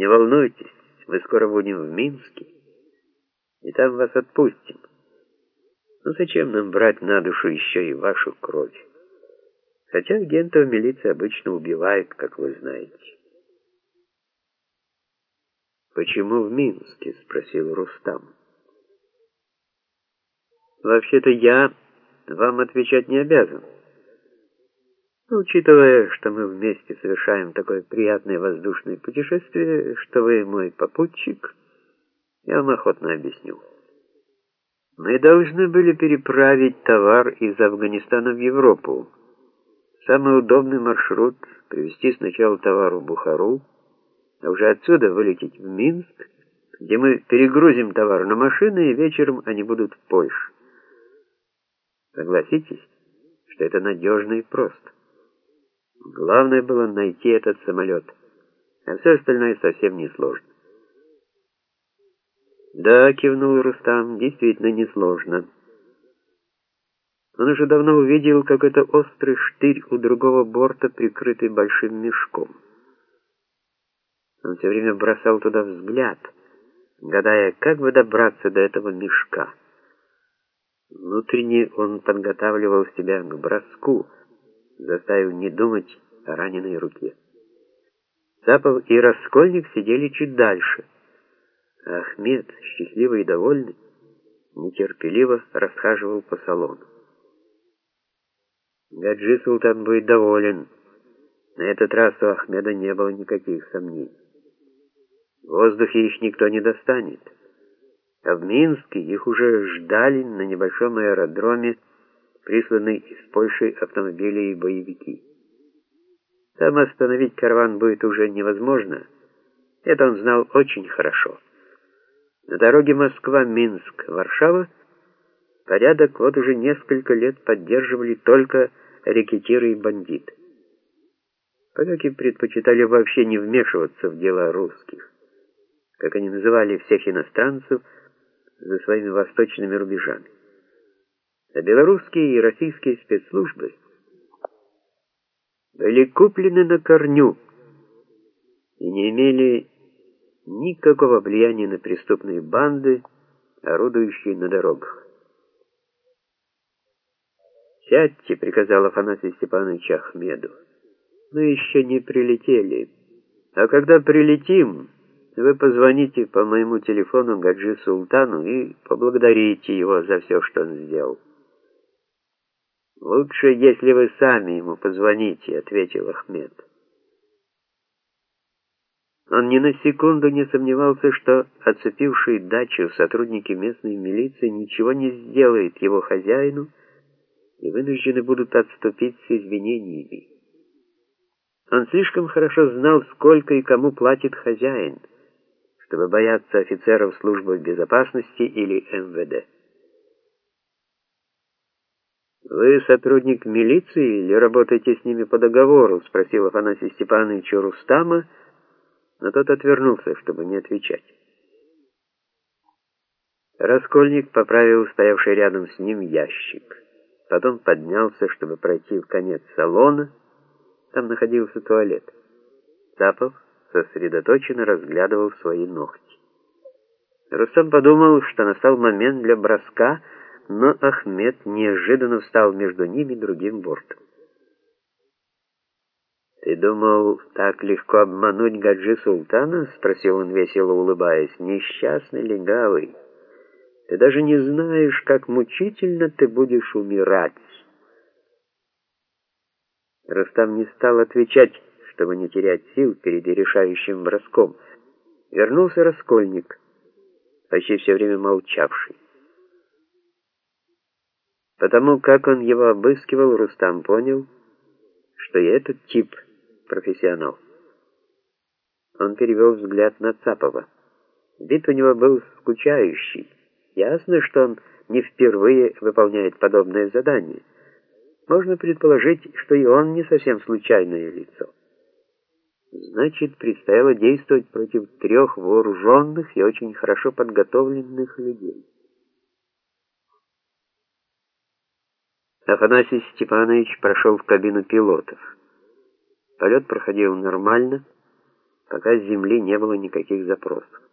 Не волнуйтесь, мы скоро будем в Минске, и там вас отпустим. Ну зачем нам брать на душу еще и вашу кровь? Хотя агентов милиции обычно убивают, как вы знаете. «Почему в Минске?» — спросил Рустам. «Вообще-то я вам отвечать не обязан. Но, учитывая, что мы вместе совершаем такое приятное воздушное путешествие, что вы мой попутчик, я вам охотно объясню». Мы должны были переправить товар из Афганистана в Европу. Самый удобный маршрут — привезти сначала товар в Бухару, а уже отсюда вылететь в Минск, где мы перегрузим товар на машины, и вечером они будут в Польше. Согласитесь, что это надежно и просто. Главное было найти этот самолет, а все остальное совсем несложно. «Да», — кивнул Рустам, — «действительно несложно». Он уже давно увидел, как это острый штырь у другого борта, прикрытый большим мешком. Он все время бросал туда взгляд, гадая, как бы добраться до этого мешка. Внутренне он подготавливал себя к броску, заставив не думать о раненой руке. Цапов и Раскольник сидели чуть дальше — Ахмед, счастливый и довольный, нетерпеливо расхаживал по салону. Гаджи Султан будет доволен. На этот раз у Ахмеда не было никаких сомнений. В воздухе их никто не достанет. А в Минске их уже ждали на небольшом аэродроме, присланные из Польши автомобили и боевики. Там остановить караван будет уже невозможно. Это он знал очень хорошо. На дороге Москва-Минск-Варшава порядок вот уже несколько лет поддерживали только рекетиры и бандиты. Поляки предпочитали вообще не вмешиваться в дела русских, как они называли всех иностранцев за своими восточными рубежами. Белорусские и российские спецслужбы были куплены на корню и не имели никакого влияния на преступные банды, орудующие на дорогах. «Сядьте», — приказал Афанасий Степанович Ахмеду. «Мы еще не прилетели. А когда прилетим, вы позвоните по моему телефону Гаджи Султану и поблагодарите его за все, что он сделал». «Лучше, если вы сами ему позвоните», — ответил Ахмед. Он ни на секунду не сомневался, что оцепившие дачу сотрудники местной милиции ничего не сделают его хозяину и вынуждены будут отступить с извинениями. Он слишком хорошо знал, сколько и кому платит хозяин, чтобы бояться офицеров службы безопасности или МВД. «Вы сотрудник милиции или работаете с ними по договору?» — спросил Афанасий Степанович Рустама, — но тот отвернулся, чтобы не отвечать. Раскольник поправил стоявший рядом с ним ящик. Потом поднялся, чтобы пройти в конец салона. Там находился туалет. Тапов сосредоточенно разглядывал свои ногти. Рустам подумал, что настал момент для броска, но Ахмед неожиданно встал между ними другим бортом. «Ты думал, так легко обмануть Гаджи Султана?» — спросил он, весело улыбаясь. «Несчастный легавый, ты даже не знаешь, как мучительно ты будешь умирать». Рустам не стал отвечать, чтобы не терять сил перед решающим броском. Вернулся Раскольник, почти все время молчавший. Потому как он его обыскивал, Рустам понял, что и этот тип — профессионал. Он перевел взгляд на Цапова. Вид у него был скучающий. Ясно, что он не впервые выполняет подобное задание. Можно предположить, что и он не совсем случайное лицо. Значит, предстояло действовать против трех вооруженных и очень хорошо подготовленных людей. Афанасий Степанович прошел в кабину пилотов. Полет проходил нормально, пока с Земли не было никаких запросов.